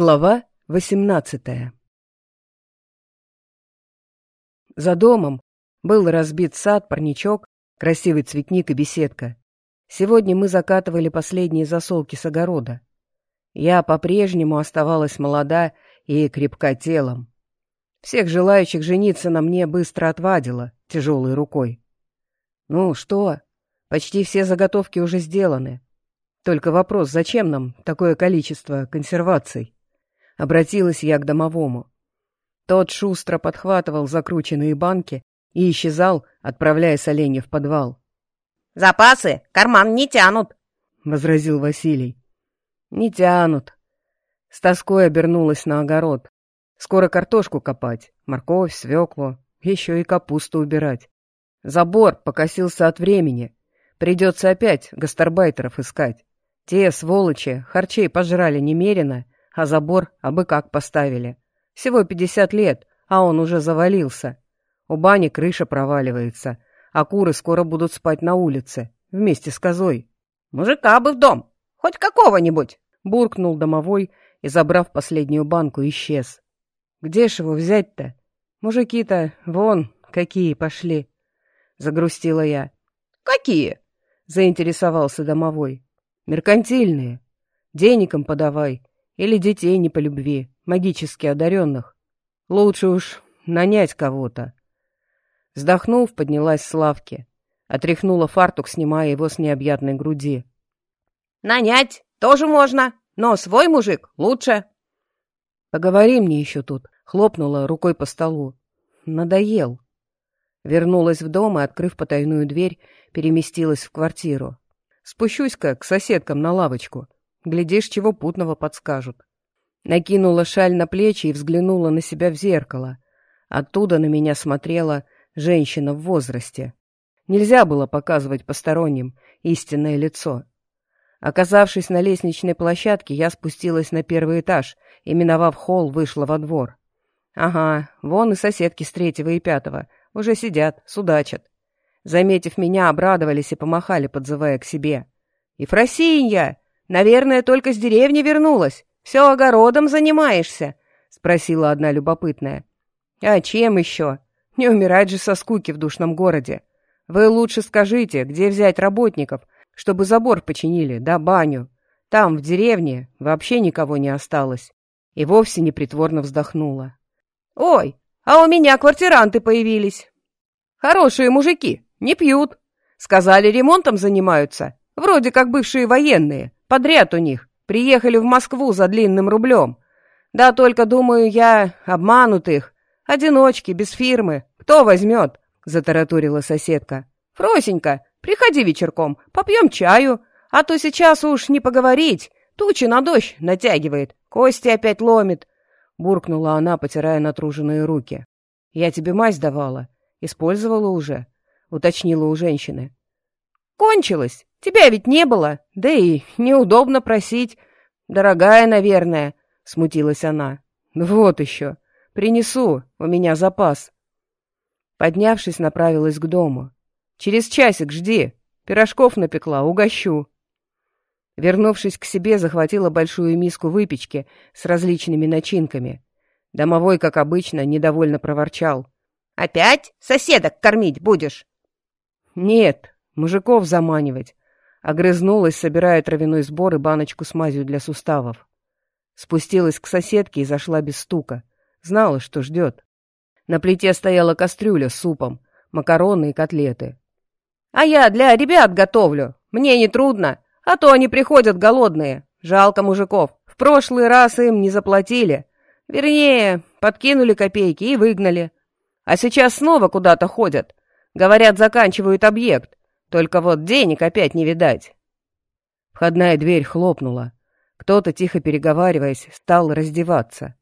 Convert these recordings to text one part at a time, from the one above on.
Глава восемнадцатая За домом был разбит сад, парничок, красивый цветник и беседка. Сегодня мы закатывали последние засолки с огорода. Я по-прежнему оставалась молода и крепка телом. Всех желающих жениться на мне быстро отвадила тяжелой рукой. Ну что, почти все заготовки уже сделаны. Только вопрос, зачем нам такое количество консерваций? Обратилась я к домовому. Тот шустро подхватывал закрученные банки и исчезал, отправляя соленья в подвал. «Запасы карман не тянут», — возразил Василий. «Не тянут». С тоской обернулась на огород. Скоро картошку копать, морковь, свеклу, еще и капусту убирать. Забор покосился от времени. Придется опять гастарбайтеров искать. Те, сволочи, харчей пожрали немерено, а забор абы как поставили. Всего пятьдесят лет, а он уже завалился. У бани крыша проваливается, а куры скоро будут спать на улице, вместе с козой. «Мужика бы в дом, хоть какого-нибудь!» Буркнул домовой и, забрав последнюю банку, исчез. «Где ж его взять-то? Мужики-то вон какие пошли!» Загрустила я. «Какие?» — заинтересовался домовой. «Меркантильные. Денегом подавай. Или детей не по любви, магически одаренных. Лучше уж нанять кого-то». Вздохнув, поднялась с лавки. Отряхнула фартук, снимая его с необъятной груди. «Нанять тоже можно, но свой мужик лучше». «Поговори мне еще тут», — хлопнула рукой по столу. «Надоел». Вернулась в дом и, открыв потайную дверь, переместилась в квартиру. Спущусь-ка к соседкам на лавочку. Глядишь, чего путного подскажут. Накинула шаль на плечи и взглянула на себя в зеркало. Оттуда на меня смотрела женщина в возрасте. Нельзя было показывать посторонним истинное лицо. Оказавшись на лестничной площадке, я спустилась на первый этаж и, миновав холл, вышла во двор. Ага, вон и соседки с третьего и пятого. Уже сидят, судачат. Заметив меня, обрадовались и помахали, подзывая к себе. «Ефросинья! Наверное, только с деревни вернулась. Все огородом занимаешься?» — спросила одна любопытная. «А чем еще? Не умирать же со скуки в душном городе. Вы лучше скажите, где взять работников, чтобы забор починили, да баню. Там, в деревне, вообще никого не осталось». И вовсе непритворно вздохнула. «Ой, а у меня квартиранты появились. Хорошие мужики, не пьют. Сказали, ремонтом занимаются. Вроде как бывшие военные. Подряд у них. Приехали в Москву за длинным рублем. Да только, думаю, я обманут их. Одиночки, без фирмы. Кто возьмет?» — затараторила соседка. «Фросенька, приходи вечерком, попьем чаю, а то сейчас уж не поговорить. Тучи на дождь натягивает, кости опять ломит». Буркнула она, потирая натруженные руки. «Я тебе мазь давала. Использовала уже», — уточнила у женщины. «Кончилось. Тебя ведь не было. Да и неудобно просить. Дорогая, наверное», — смутилась она. «Вот еще. Принесу, у меня запас. Поднявшись, направилась к дому. Через часик жди. Пирожков напекла, угощу. Вернувшись к себе, захватила большую миску выпечки с различными начинками. Домовой, как обычно, недовольно проворчал. «Опять соседок кормить будешь?» «Нет, мужиков заманивать», — огрызнулась, собирая травяной сбор и баночку с мазью для суставов. Спустилась к соседке и зашла без стука. Знала, что ждет. На плите стояла кастрюля с супом, макароны и котлеты. «А я для ребят готовлю. Мне не трудно, а то они приходят голодные. Жалко мужиков. В прошлый раз им не заплатили. Вернее, подкинули копейки и выгнали. А сейчас снова куда-то ходят. Говорят, заканчивают объект. Только вот денег опять не видать». Входная дверь хлопнула. Кто-то, тихо переговариваясь, стал раздеваться.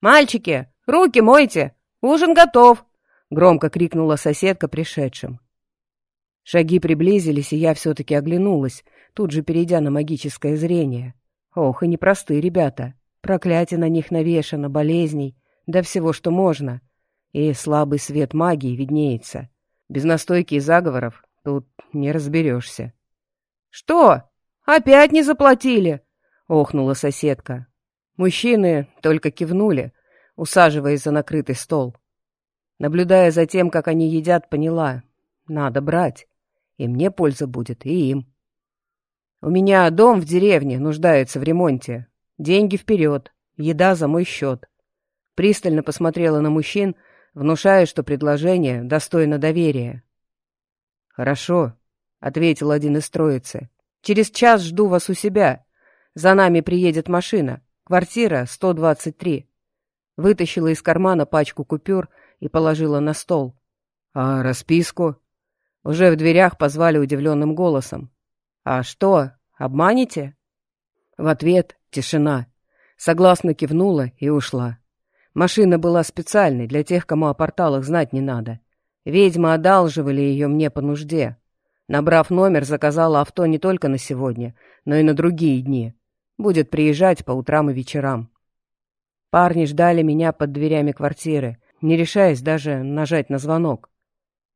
«Мальчики, руки мойте! Ужин готов!» — громко крикнула соседка пришедшим. Шаги приблизились, и я все-таки оглянулась, тут же перейдя на магическое зрение. Ох, и непростые ребята. Проклятие на них навешано, болезней, да всего, что можно. И слабый свет магии виднеется. Без настойки и заговоров тут не разберешься. «Что? Опять не заплатили?» — охнула соседка. Мужчины только кивнули, усаживаясь за накрытый стол. Наблюдая за тем, как они едят, поняла — надо брать. И мне польза будет, и им. У меня дом в деревне нуждается в ремонте. Деньги вперед, еда за мой счет. Пристально посмотрела на мужчин, внушая, что предложение достойно доверия. «Хорошо», — ответил один из троицы. «Через час жду вас у себя. За нами приедет машина. Квартира 123». Вытащила из кармана пачку купюр и положила на стол. «А расписку?» Уже в дверях позвали удивленным голосом. «А что, обманете?» В ответ тишина. Согласно кивнула и ушла. Машина была специальной, для тех, кому о порталах знать не надо. Ведьмы одалживали ее мне по нужде. Набрав номер, заказала авто не только на сегодня, но и на другие дни. Будет приезжать по утрам и вечерам. Парни ждали меня под дверями квартиры, не решаясь даже нажать на звонок.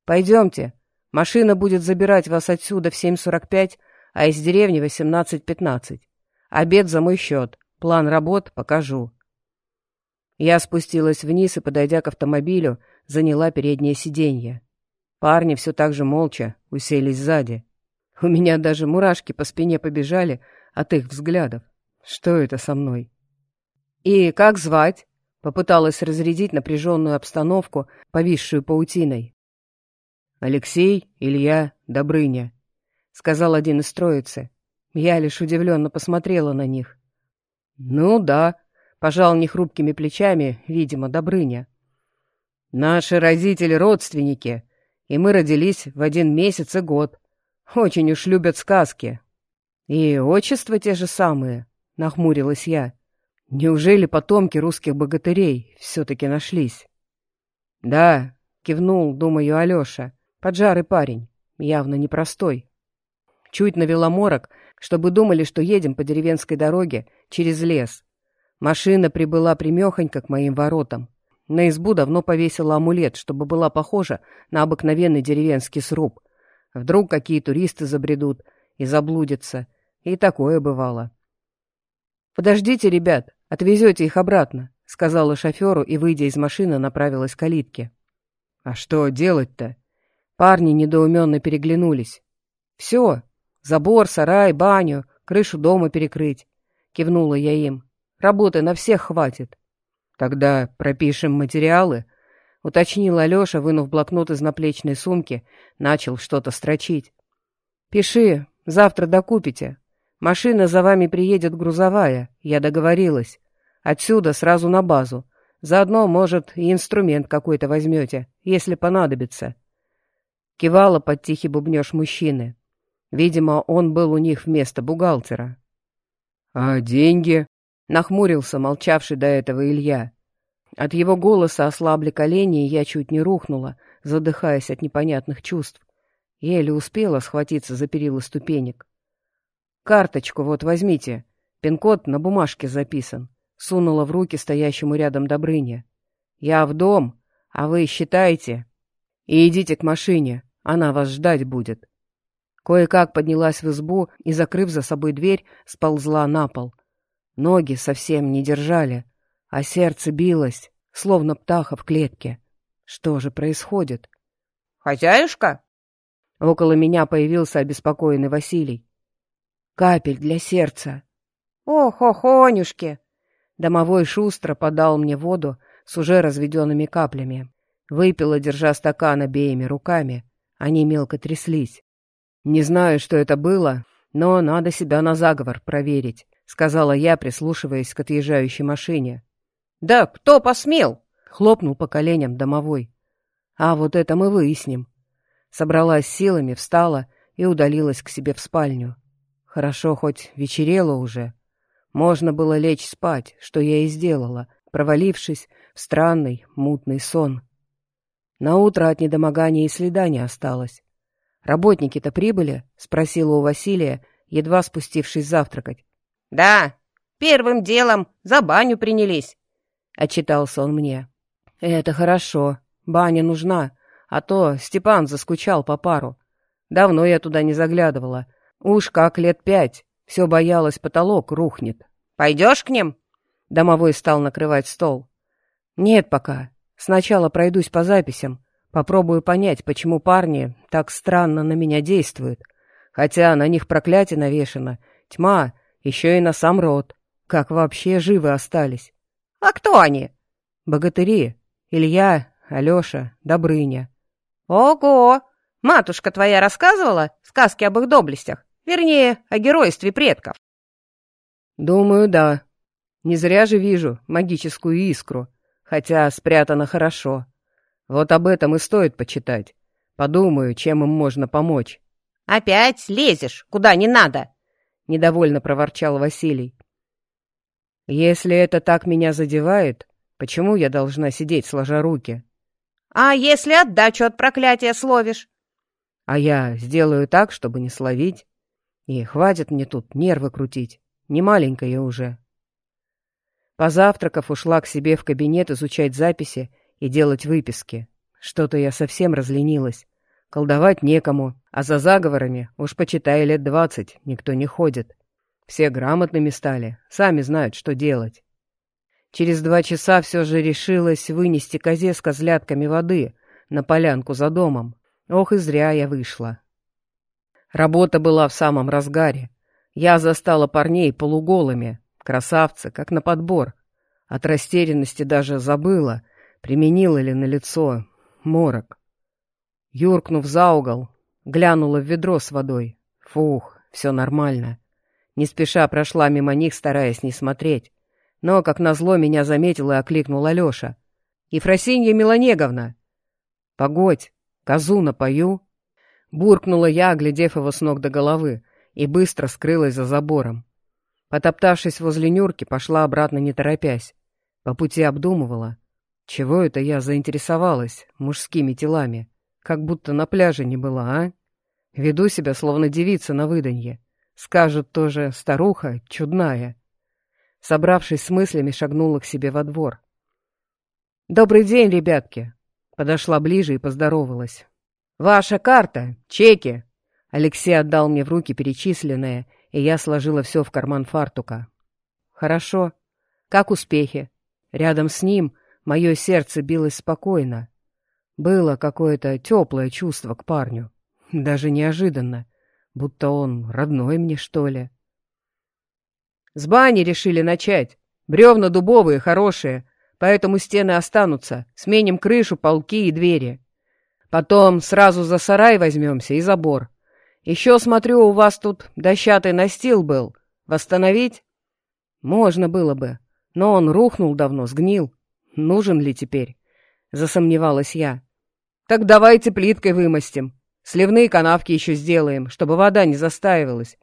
«Пойдемте. Машина будет забирать вас отсюда в 7.45, а из деревни 18.15. Обед за мой счет. План работ покажу». Я спустилась вниз и, подойдя к автомобилю, заняла переднее сиденье. Парни все так же молча уселись сзади. У меня даже мурашки по спине побежали от их взглядов. Что это со мной? «И как звать?» — попыталась разрядить напряженную обстановку, повисшую паутиной. «Алексей, Илья, Добрыня», — сказал один из троицы. Я лишь удивленно посмотрела на них. «Ну да», — пожал нехрупкими плечами, видимо, Добрыня. «Наши родители родственники, и мы родились в один месяц и год. Очень уж любят сказки. И отчества те же самые», — нахмурилась я. «Неужели потомки русских богатырей все-таки нашлись?» «Да», — кивнул, думаю, Алеша, — поджарый парень, явно непростой. Чуть навела морок, чтобы думали, что едем по деревенской дороге через лес. Машина прибыла примехонько к моим воротам. На избу давно повесила амулет, чтобы была похожа на обыкновенный деревенский сруб. Вдруг какие туристы забредут и заблудятся. И такое бывало. «Подождите, ребят, отвезете их обратно», — сказала шоферу и, выйдя из машины, направилась к калитке. «А что делать-то?» Парни недоуменно переглянулись. «Все, Забор, сарай, баню, крышу дома перекрыть. Кивнула я им. Работы на всех хватит. Тогда пропишем материалы, уточнил Алеша, вынув блокнот из наплечной сумки, начал что-то строчить. Пиши, завтра докупите. Машина за вами приедет грузовая, я договорилась. Отсюда сразу на базу. Заодно, может, и инструмент какой-то возьмете, если понадобится. Кивала под тихий бубнеж мужчины. Видимо, он был у них вместо бухгалтера. «А деньги?» — нахмурился молчавший до этого Илья. От его голоса ослабли колени, и я чуть не рухнула, задыхаясь от непонятных чувств. Еле успела схватиться за перила ступенек. «Карточку вот возьмите. Пин-код на бумажке записан», — сунула в руки стоящему рядом Добрыне. «Я в дом, а вы считайте. И идите к машине, она вас ждать будет». Кое-как поднялась в избу и, закрыв за собой дверь, сползла на пол. Ноги совсем не держали, а сердце билось, словно птаха в клетке. Что же происходит? «Хозяюшка?» Около меня появился обеспокоенный Василий. «Капель для сердца». «Ох, охонюшки!» Домовой шустро подал мне воду с уже разведенными каплями. Выпила, держа стакан обеими руками. Они мелко тряслись. «Не знаю, что это было, но надо себя на заговор проверить», — сказала я, прислушиваясь к отъезжающей машине. «Да кто посмел?» — хлопнул по коленям домовой. «А вот это мы выясним». Собралась силами, встала и удалилась к себе в спальню. Хорошо, хоть вечерело уже. Можно было лечь спать, что я и сделала, провалившись в странный, мутный сон. На утро от недомогания и следа не осталось. «Работники-то прибыли?» — спросила у Василия, едва спустившись завтракать. «Да, первым делом за баню принялись», — отчитался он мне. «Это хорошо. Баня нужна, а то Степан заскучал по пару. Давно я туда не заглядывала. Уж как лет пять. Все боялась, потолок рухнет». «Пойдешь к ним?» Домовой стал накрывать стол. «Нет пока. Сначала пройдусь по записям. Попробую понять, почему парни так странно на меня действуют. Хотя на них проклятие навешано. Тьма, еще и на сам род. Как вообще живы остались?» «А кто они?» «Богатыри. Илья, Алеша, Добрыня». «Ого! Матушка твоя рассказывала сказки об их доблестях? Вернее, о геройстве предков?» «Думаю, да. Не зря же вижу магическую искру, хотя спрятана хорошо. Вот об этом и стоит почитать. Подумаю, чем им можно помочь». «Опять лезешь, куда не надо!» — недовольно проворчал Василий. «Если это так меня задевает, почему я должна сидеть сложа руки?» «А если отдачу от проклятия словишь?» «А я сделаю так, чтобы не словить. И хватит мне тут нервы крутить. Не маленькая я уже». Позавтракав, ушла к себе в кабинет изучать записи и делать выписки. Что-то я совсем разленилась. Колдовать некому, а за заговорами, уж почитай, лет двадцать, никто не ходит. Все грамотными стали, сами знают, что делать. Через два часа все же решилась вынести козе с козлятками воды на полянку за домом. Ох и зря я вышла. Работа была в самом разгаре. Я застала парней полуголыми, красавцы, как на подбор. От растерянности даже забыла, применила ли на лицо морок. Юркнув за угол, глянула в ведро с водой. Фух, все нормально. Не спеша прошла мимо них, стараясь не смотреть. Но, как назло, меня заметил и окликнул Алеша. «Ефросинья Меланеговна!» «Погодь, козу напою!» Буркнула я, оглядев его с ног до головы, и быстро скрылась за забором. Потоптавшись возле Нюрки, пошла обратно не торопясь. По пути обдумывала. Чего это я заинтересовалась мужскими телами? Как будто на пляже не была, а? Веду себя, словно девица на выданье. Скажут тоже старуха, чудная. Собравшись с мыслями, шагнула к себе во двор. «Добрый день, ребятки!» Подошла ближе и поздоровалась. «Ваша карта! Чеки!» Алексей отдал мне в руки перечисленное, и я сложила все в карман фартука. «Хорошо. Как успехи?» Рядом с ним мое сердце билось спокойно. Было какое-то теплое чувство к парню. Даже неожиданно будто он родной мне, что ли. С бани решили начать. Бревна дубовые, хорошие, поэтому стены останутся. Сменим крышу, полки и двери. Потом сразу за сарай возьмемся и забор. Еще, смотрю, у вас тут дощатый настил был. Восстановить? Можно было бы, но он рухнул давно, сгнил. Нужен ли теперь? Засомневалась я. Так давайте плиткой вымостим. Сливные канавки еще сделаем, чтобы вода не застаивалась.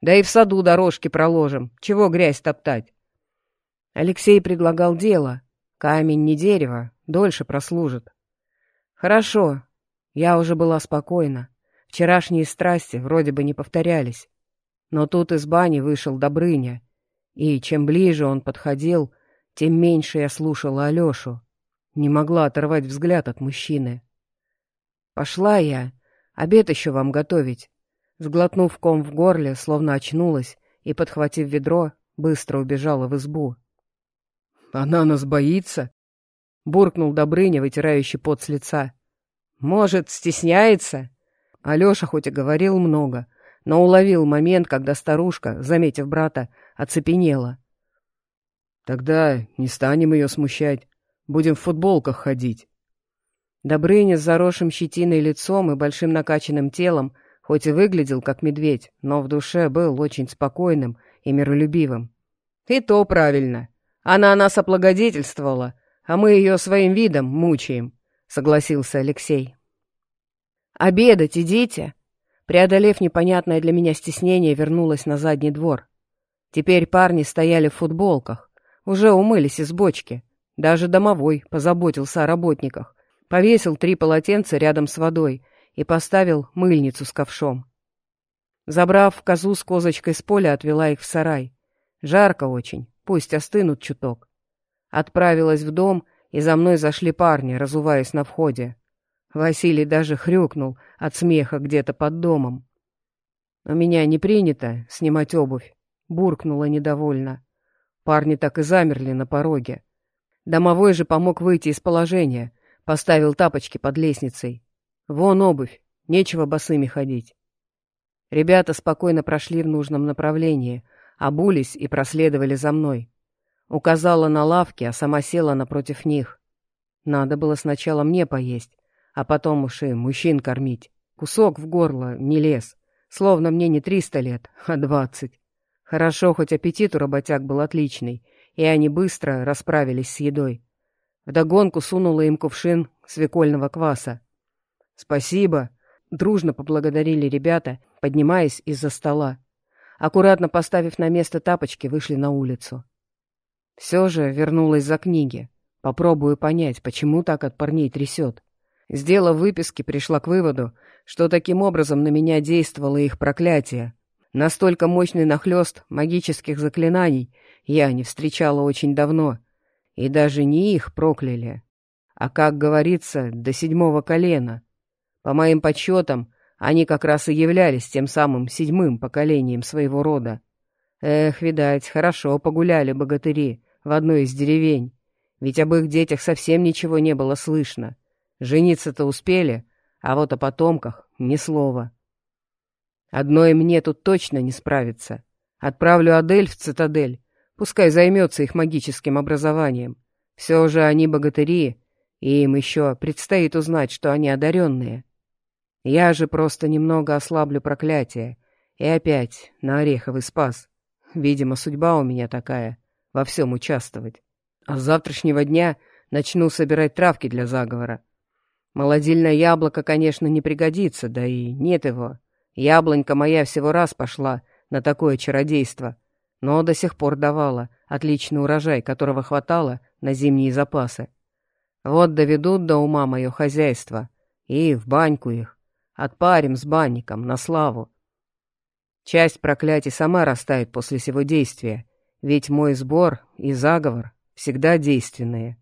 Да и в саду дорожки проложим. Чего грязь топтать? Алексей предлагал дело. Камень не дерево, дольше прослужит. Хорошо. Я уже была спокойна. Вчерашние страсти вроде бы не повторялись. Но тут из бани вышел Добрыня. И чем ближе он подходил, тем меньше я слушала Алешу. Не могла оторвать взгляд от мужчины. Пошла я, Обед еще вам готовить». Сглотнув ком в горле, словно очнулась, и, подхватив ведро, быстро убежала в избу. «Она нас боится?» — буркнул Добрыня, вытирающий пот с лица. «Может, стесняется?» Алеша хоть и говорил много, но уловил момент, когда старушка, заметив брата, оцепенела. «Тогда не станем ее смущать. Будем в футболках ходить». Добрыня с заросшим щетиной лицом и большим накачанным телом, хоть и выглядел как медведь, но в душе был очень спокойным и миролюбивым. «И то правильно. Она нас облагодетельствовала, а мы ее своим видом мучаем», — согласился Алексей. «Обедать идите!» Преодолев непонятное для меня стеснение, вернулась на задний двор. Теперь парни стояли в футболках, уже умылись из бочки. Даже домовой позаботился о работниках, повесил три полотенца рядом с водой и поставил мыльницу с ковшом. Забрав козу с козочкой с поля, отвела их в сарай. Жарко очень, пусть остынут чуток. Отправилась в дом, и за мной зашли парни, разуваясь на входе. Василий даже хрюкнул от смеха где-то под домом. «У меня не принято снимать обувь», — буркнула недовольно. Парни так и замерли на пороге. Домовой же помог выйти из положения, поставил тапочки под лестницей. Вон обувь, нечего босыми ходить. Ребята спокойно прошли в нужном направлении, обулись и проследовали за мной. Указала на лавки, а сама села напротив них. Надо было сначала мне поесть, а потом уж и мужчин кормить. Кусок в горло не лез, словно мне не триста лет, а двадцать. Хорошо, хоть аппетит у работяг был отличный, и они быстро расправились с едой. Вдогонку сунула им кувшин свекольного кваса. «Спасибо!» — дружно поблагодарили ребята, поднимаясь из-за стола. Аккуратно поставив на место тапочки, вышли на улицу. Все же вернулась за книги. Попробую понять, почему так от парней трясет. Сделав выписки, пришла к выводу, что таким образом на меня действовало их проклятие. Настолько мощный нахлёст магических заклинаний я не встречала очень давно. И даже не их прокляли, а, как говорится, до седьмого колена. По моим подсчетам, они как раз и являлись тем самым седьмым поколением своего рода. Эх, видать, хорошо погуляли богатыри в одной из деревень, ведь об их детях совсем ничего не было слышно. Жениться-то успели, а вот о потомках ни слова. Одной мне тут точно не справиться. Отправлю Адель в цитадель, пускай займется их магическим образованием. Все же они богатыри, и им еще предстоит узнать, что они одаренные. Я же просто немного ослаблю проклятие, и опять на Ореховый спас. Видимо, судьба у меня такая — во всем участвовать. А с завтрашнего дня начну собирать травки для заговора. Молодильное яблоко, конечно, не пригодится, да и нет его. Яблонька моя всего раз пошла на такое чародейство, но до сих пор давала отличный урожай, которого хватало на зимние запасы. Вот доведут до ума мое хозяйство, и в баньку их. Отпарим с банником, на славу. Часть проклятий сама растает после сего действия, ведь мой сбор и заговор всегда действенные.